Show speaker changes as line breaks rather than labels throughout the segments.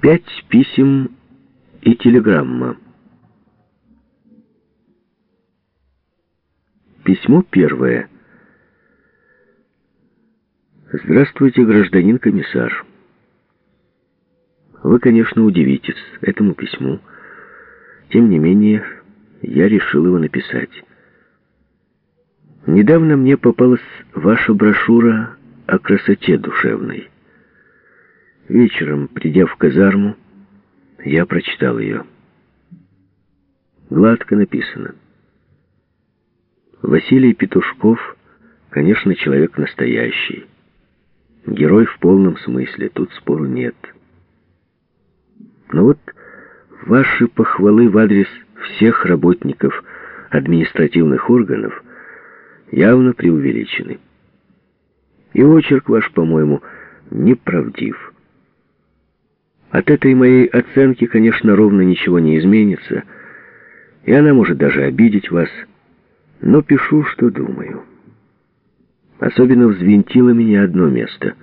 Пять писем и телеграмма. Письмо первое. Здравствуйте, гражданин комиссар. Вы, конечно, удивитесь этому письму. Тем не менее, я решил его написать. Недавно мне попалась ваша брошюра о красоте душевной. Вечером, придя в казарму, я прочитал ее. Гладко написано. Василий Петушков, конечно, человек настоящий. Герой в полном смысле, тут спору нет. Но вот ваши похвалы в адрес всех работников административных органов явно преувеличены. И очерк ваш, по-моему, неправдив. От этой моей оценки, конечно, ровно ничего не изменится, и она может даже обидеть вас, но пишу, что думаю. Особенно взвинтило меня одно место.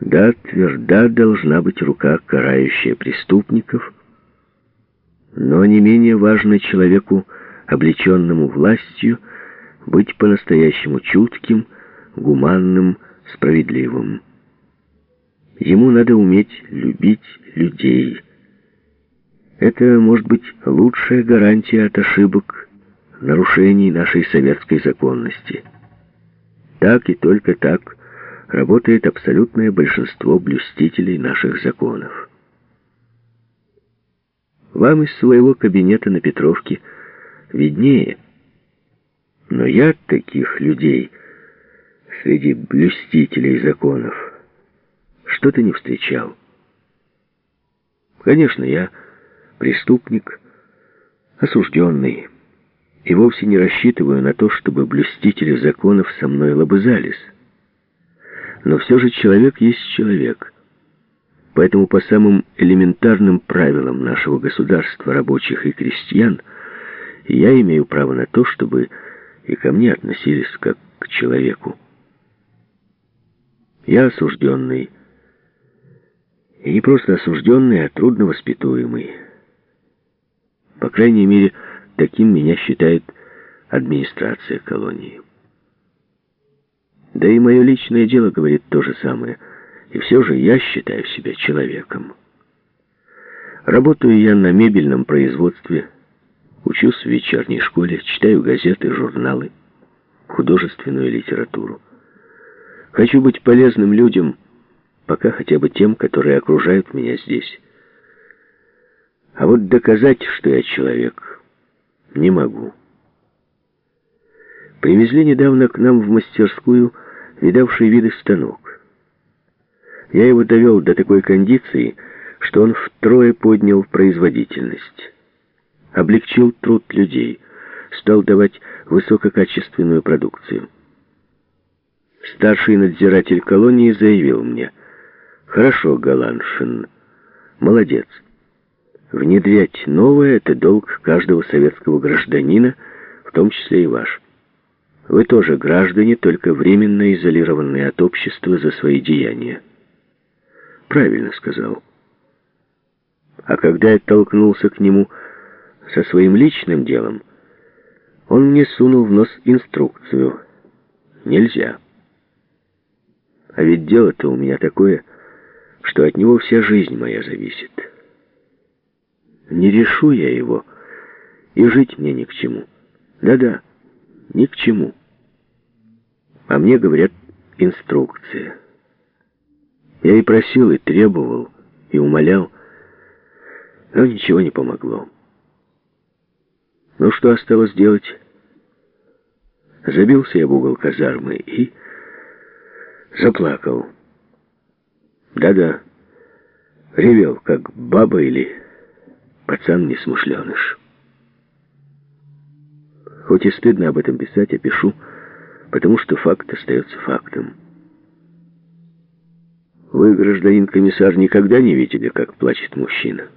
Да, тверда должна быть рука, карающая преступников, но не менее важно человеку, облеченному властью, быть по-настоящему чутким, гуманным, справедливым. Ему надо уметь любить людей. Это может быть лучшая гарантия от ошибок, нарушений нашей советской законности. Так и только так работает абсолютное большинство блюстителей наших законов. Вам из своего кабинета на Петровке виднее, но я таких людей среди блюстителей законов что-то не встречал. Конечно, я преступник, осужденный, и вовсе не рассчитываю на то, чтобы блюстители законов со мной лобызались. Но все же человек есть человек. Поэтому по самым элементарным правилам нашего государства, рабочих и крестьян, я имею право на то, чтобы и ко мне относились как к человеку. Я осужденный, и не просто осужденный, а трудно воспитуемый. По крайней мере, таким меня считает администрация колонии. Да и мое личное дело говорит то же самое. И все же я считаю себя человеком. Работаю я на мебельном производстве, учусь в вечерней школе, читаю газеты, журналы, художественную литературу. Хочу быть полезным людям – пока хотя бы тем, которые окружают меня здесь. А вот доказать, что я человек, не могу. Привезли недавно к нам в мастерскую видавший виды станок. Я его довел до такой кондиции, что он втрое поднял производительность, облегчил труд людей, стал давать высококачественную продукцию. Старший надзиратель колонии заявил мне – Хорошо, Галаншин. Молодец. Внедрять новое — это долг каждого советского гражданина, в том числе и ваш. Вы тоже граждане, только временно изолированные от общества за свои деяния. Правильно сказал. А когда я толкнулся к нему со своим личным делом, он мне сунул в нос инструкцию. Нельзя. А ведь дело-то у меня такое что от него вся жизнь моя зависит. Не решу я его, и жить мне ни к чему. Да-да, ни к чему. А мне говорят инструкция. Я и просил, и требовал, и умолял, но ничего не помогло. Ну что осталось делать? Забился я в угол казармы и заплакал. Да-да, ревел, как баба или пацан-несмышленыш. Хоть и стыдно об этом писать, я пишу, потому что факт остается фактом. Вы, гражданин комиссар, никогда не видели, как плачет мужчина.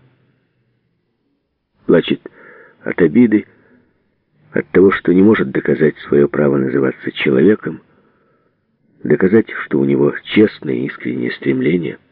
Плачет от обиды, от того, что не может доказать свое право называться человеком, доказать, что у него честное и искреннее стремление –